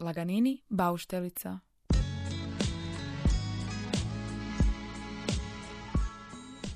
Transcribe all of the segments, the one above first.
Laganini, bauštelica.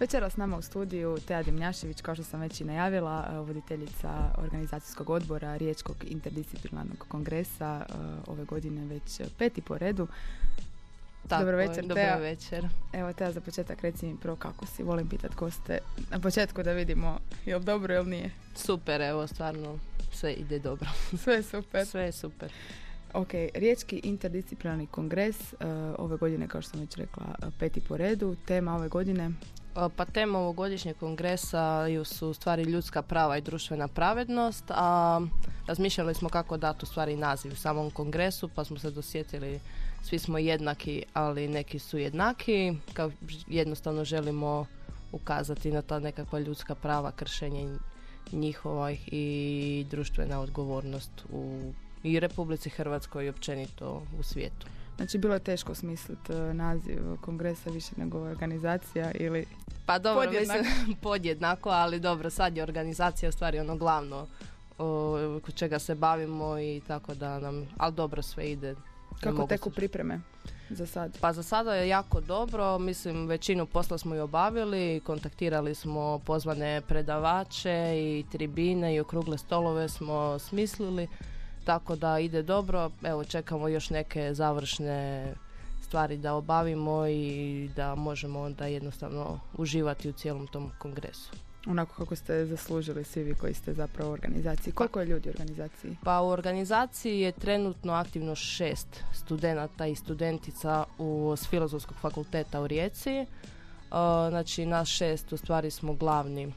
Večera s nama u studiju Teja Dimnjašević, kao što sam već i najavila, eh, voditeljica organizacijskog odbora Riječkog interdisciplinarnog kongresa, eh, ove godine već peti po redu. Tako Dobro je, večer, dobro Teja. večer. Evo Teja, za početak reci mi prvo kako si, volim pitat ko ste. Na početku da vidimo jel dobro ili nije. Super, evo, stvarno sve ide dobro. Sve je super. Sve je super. Ok, Riječki interdisciplinarni kongres eh, ove godine, kao što sam već rekla, eh, peti po redu. Tema ove godine Pa tema ovogodišnjeg kongresa ju su u stvari ljudska prava i društvena pravednost, a razmišljali smo kako dati u stvari naziv samom kongresu, pa smo se dosjetili svi smo jednaki, ali neki su jednaki, kao jednostavno želimo ukazati na ta nekakva ljudska prava, kršenje njihova i društvena odgovornost u i Republici Hrvatskoj i općenito u svijetu. Znači, bilo je teško smisliti eh, naziv kongresa više nego organizacija ili... Pa dobro, Podjednako. mislim podjednako, ali dobro, sad je organizacija u stvari ono glavno o, kod čega se bavimo i tako da nam, ali dobro sve ide. Kako teku se- pripreme za sad? Pa za sada je jako dobro, mislim većinu posla smo i obavili, kontaktirali smo pozvane predavače i tribine i okrugle stolove smo smislili, tako da ide dobro. Evo čekamo još neke završne stvari da obavimo i da možemo onda jednostavno uživati u cijelom tom kongresu. Onako kako ste zaslužili svi vi koji ste zapravo u organizaciji. Koliko je ljudi u organizaciji? Pa u organizaciji je trenutno aktivno šest studenata i studentica u, s Filozofskog fakulteta u Rijeci. E, znači nas šest u stvari smo glavni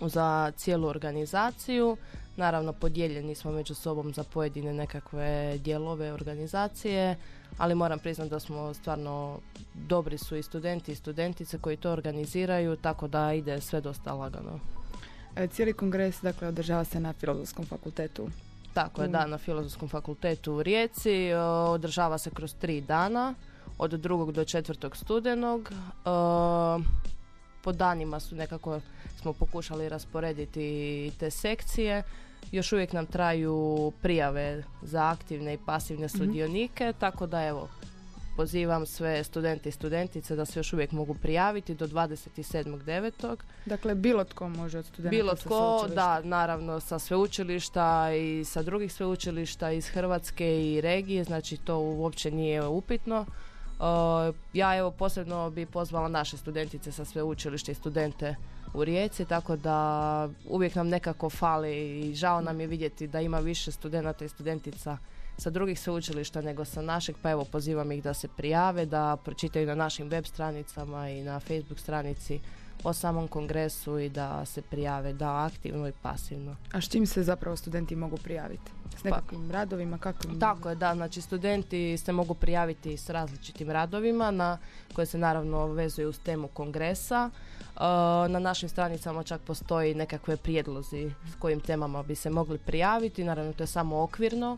za cijelu organizaciju. Naravno podijeljeni smo među sobom za pojedine nekakve dijelove organizacije, ali moram priznati da smo stvarno dobri su i studenti i studentice koji to organiziraju, tako da ide sve dosta lagano. E, cijeli kongres, dakle, održava se na Filozofskom fakultetu. Tako je, Mm. da, na Filozofskom fakultetu u Rijeci. e, Održava se kroz tri dana, od drugog do četvrtog studenog. E, Po danima su nekako, smo pokušali rasporediti te sekcije. Još uvijek nam traju prijave za aktivne i pasivne sudionike, tako da evo, pozivam sve studente i studentice da se još uvijek mogu prijaviti do 27.9. Dakle, bilo tko može od studenta Bilo tko, da, naravno sa sveučilišta i sa drugih sveučilišta iz Hrvatske i regije, znači to uopće nije upitno. Uh, ja evo posebno bi pozvala naše studentice sa sveučilišta i studente u Rijeci, tako da uvijek nam nekako fali i žao nam je vidjeti da ima više studenata i studentica sa drugih sveučilišta nego sa našeg, pa evo pozivam ih da se prijave, da pročitaju na našim web stranicama i na Facebook stranici o samom kongresu i da se prijave, da aktivno i pasivno. A s čim se zapravo studenti mogu prijaviti? S nekakvim radovima, kako? im- Tako je, da, znači studenti se mogu prijaviti s različitim radovima na koje se naravno vezuju uz temu kongresa. Na našim stranicama čak postoji nekakve prijedlozi s kojim temama bi se mogli prijaviti, naravno to je samo okvirno.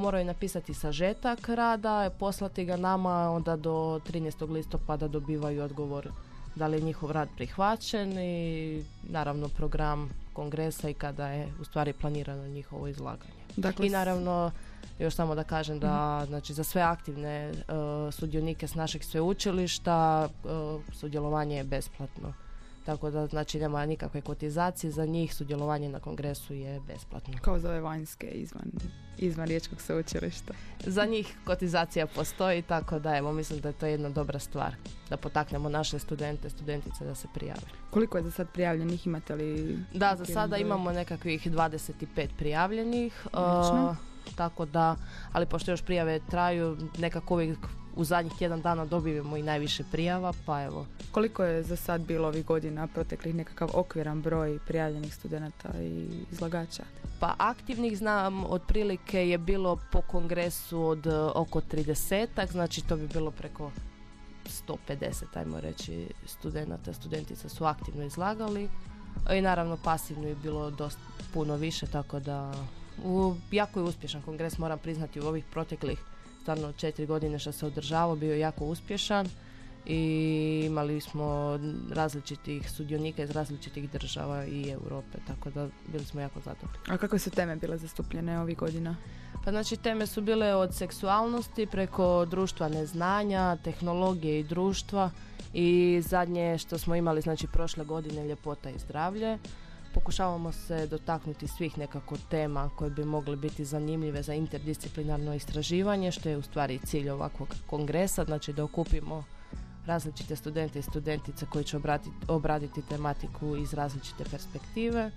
Moraju napisati sažetak rada, poslati ga nama, onda do 13. listopada dobivaju odgovor da li je njihov rad prihvaćen i naravno program kongresa i kada je u stvari planirano njihovo izlaganje. Dakle, I naravno, još samo da kažem da znači, za sve aktivne e, sudionike s našeg sveučilišta e, sudjelovanje je besplatno. Tako da znači nema nikakve kotizacije za njih, sudjelovanje na kongresu je besplatno. kao za ove vanjske izvan, izvan Riječkog sveučilišta. Za njih kotizacija postoji, tako da evo mislim da je to jedna dobra stvar. Da potaknemo naše studente, studentice da se prijave. Koliko je za sad prijavljenih? Imate li... Da, za sada broj? imamo nekakvih 25 prijavljenih. Uh, tako da, ali pošto još prijave traju, nekako uvijek u zadnjih tjedan dana dobijemo i najviše prijava, pa evo. Koliko je za sad bilo ovih godina proteklih nekakav okviran broj prijavljenih studenata i izlagača? Pa aktivnih znam otprilike je bilo po kongresu od uh, oko 30 znači to bi bilo preko 150, ajmo reći, studenata, studentica su aktivno izlagali. I naravno pasivno je bilo dosta puno više, tako da u, jako je uspješan kongres, moram priznati u ovih proteklih stvarno četiri godine što se održavao, bio jako uspješan i imali smo različitih sudionika iz različitih država i Europe, tako da bili smo jako zadovoljni. A kakve su teme bile zastupljene ovih godina? Pa znači teme su bile od seksualnosti preko društva neznanja, tehnologije i društva i zadnje što smo imali znači prošle godine ljepota i zdravlje. Pokušavamo se dotaknuti svih nekako tema koje bi mogle biti zanimljive za interdisciplinarno istraživanje, što je u stvari cilj ovakvog kongresa, znači da okupimo različite studente i studentice koji će obratiti, obraditi tematiku iz različite perspektive.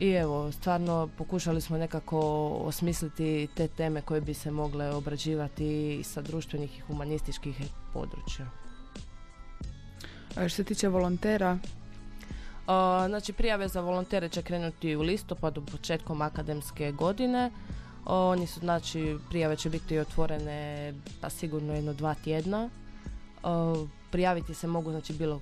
I evo, stvarno pokušali smo nekako osmisliti te teme koje bi se mogle obrađivati sa društvenih i humanističkih područja. A što se tiče volontera, znači prijave za volontere će krenuti u listopadu početkom akademske godine. oni su znači prijave će biti otvorene pa sigurno jedno dva tjedna. prijaviti se mogu znači bilo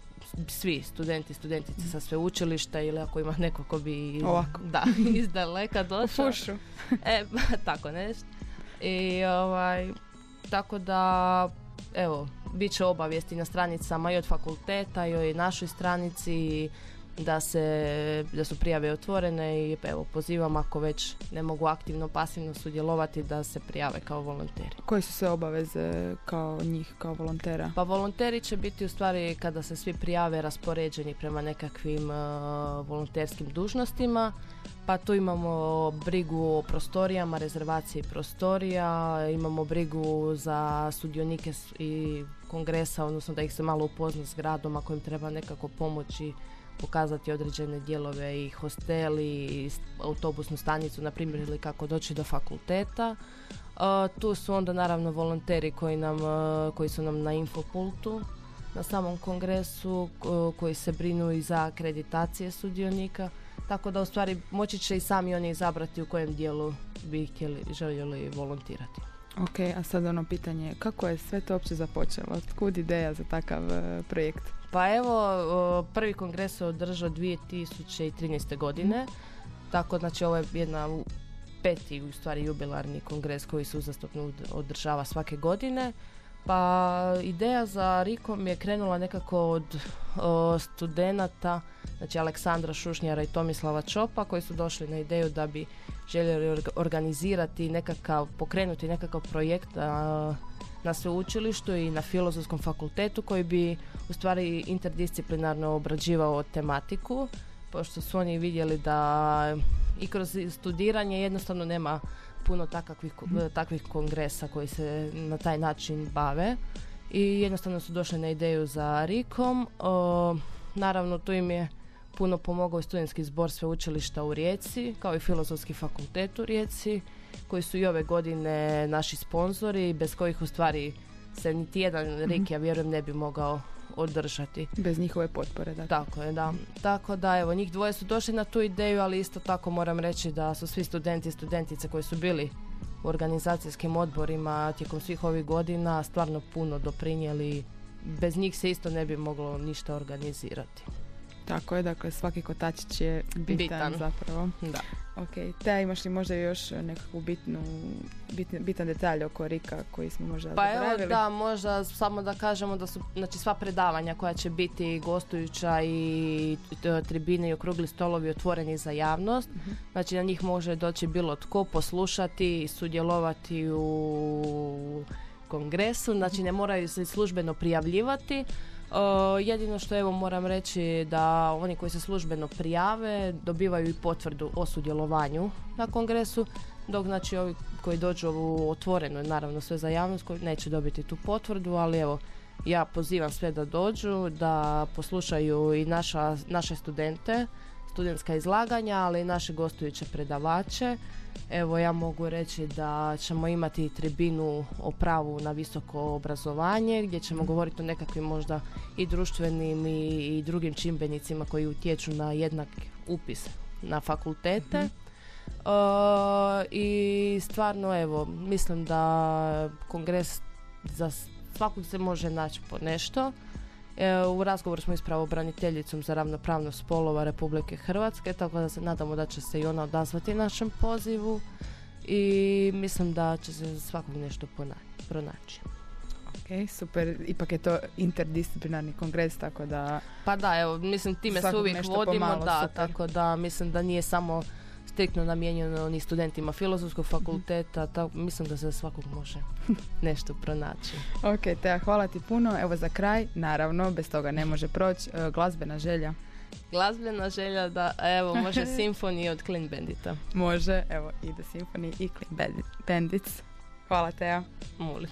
svi studenti, studentice sa sveučilišta ili ako ima neko ko bi Ovako. da, iz daleka došao. E, tako nešto. I ovaj, tako da evo, bit će obavijesti na stranicama i od fakulteta i o našoj stranici da, se, da su prijave otvorene i evo pozivam ako već ne mogu aktivno pasivno sudjelovati da se prijave kao volonteri. Koje su sve obaveze kao njih kao volontera? Pa volonteri će biti u stvari kada se svi prijave raspoređeni prema nekakvim uh, volonterskim dužnostima. Pa tu imamo brigu o prostorijama, rezervaciji prostorija, imamo brigu za sudionike i kongresa, odnosno da ih se malo upozna s gradom ako im treba nekako pomoći pokazati određene dijelove i hosteli i autobusnu stanicu, na primjer, ili kako doći do fakulteta. tu su onda naravno volonteri koji, nam, koji su nam na infopultu na samom kongresu, koji se brinu i za akreditacije sudionika. Tako da u stvari moći će i sami oni izabrati u kojem dijelu bi htjeli, željeli volontirati. Ok, a sad ono pitanje, kako je sve to uopće započelo? Kud ideja za takav uh, projekt? Pa evo, prvi kongres se održao 2013. godine, tako znači ovo je jedna peti u stvari jubilarni kongres koji se uzastopno održava svake godine. Pa ideja za Rikom je krenula nekako od o, studenata, znači Aleksandra Šušnjara i Tomislava Čopa koji su došli na ideju da bi željeli organizirati nekakav, pokrenuti nekakav projekt na sveučilištu i na filozofskom fakultetu koji bi u stvari interdisciplinarno obrađivao tematiku pošto su oni vidjeli da i kroz studiranje jednostavno nema puno takvih, takvih kongresa koji se na taj način bave. I jednostavno su došli na ideju za Rikom. naravno tu im je puno pomogao i studentski zbor sveučilišta u Rijeci kao i filozofski fakultet u Rijeci koji su i ove godine naši sponzori bez kojih u stvari se niti jedan mm Rik ja vjerujem ne bi mogao održati. Bez njihove potpore, dakle. Tako je, da. Tako da, evo, njih dvoje su došli na tu ideju, ali isto tako moram reći da su svi studenti i studentice koji su bili u organizacijskim odborima tijekom svih ovih godina stvarno puno doprinijeli. Bez njih se isto ne bi moglo ništa organizirati. Tako je, dakle svaki kotačić je bitan, bitan. zapravo. Da. Ok, te imaš li možda još nekakvu bitnu, bitan detalj oko Rika koji smo možda Pa evo da, možda samo da kažemo da su znači, sva predavanja koja će biti gostujuća i tribine i okrugli stolovi otvoreni za javnost. uh Znači na njih može doći bilo tko, poslušati i sudjelovati u kongresu. Znači ne moraju se službeno prijavljivati jedino što evo moram reći da oni koji se službeno prijave dobivaju i potvrdu o sudjelovanju na kongresu, dok znači ovi koji dođu u otvoreno, naravno sve za javnost, neće dobiti tu potvrdu, ali evo ja pozivam sve da dođu, da poslušaju i naša, naše studente, studentska izlaganja, ali i naše gostujuće predavače. Evo ja mogu reći da ćemo imati tribinu o pravu na visoko obrazovanje gdje ćemo govoriti o nekakvim možda i društvenim i, drugim čimbenicima koji utječu na jednak upis na fakultete. Mhm. I stvarno evo mislim da kongres za svakog se može naći po nešto. E, u razgovoru smo i s pravobraniteljicom za ravnopravnost spolova Republike Hrvatske, tako da se nadamo da će se i ona odazvati našem pozivu. i mislim da će se svakog nešto pronaći. Ok, super. Ipak je to interdisciplinarni kongres, tako da... Pa da, evo, mislim, time se uvijek vodimo, da, tako da mislim da nije samo striktno namijenjeno ni studentima filozofskog fakulteta, tako, mislim da se svakog može nešto pronaći. ok, te hvala ti puno. Evo za kraj, naravno, bez toga ne može proći, e, glazbena želja. Glazbena želja da, evo, može Symphony od Clean Bandita. Može, evo, ide Symphony i Clean Bandits. Hvala Teja. Molim.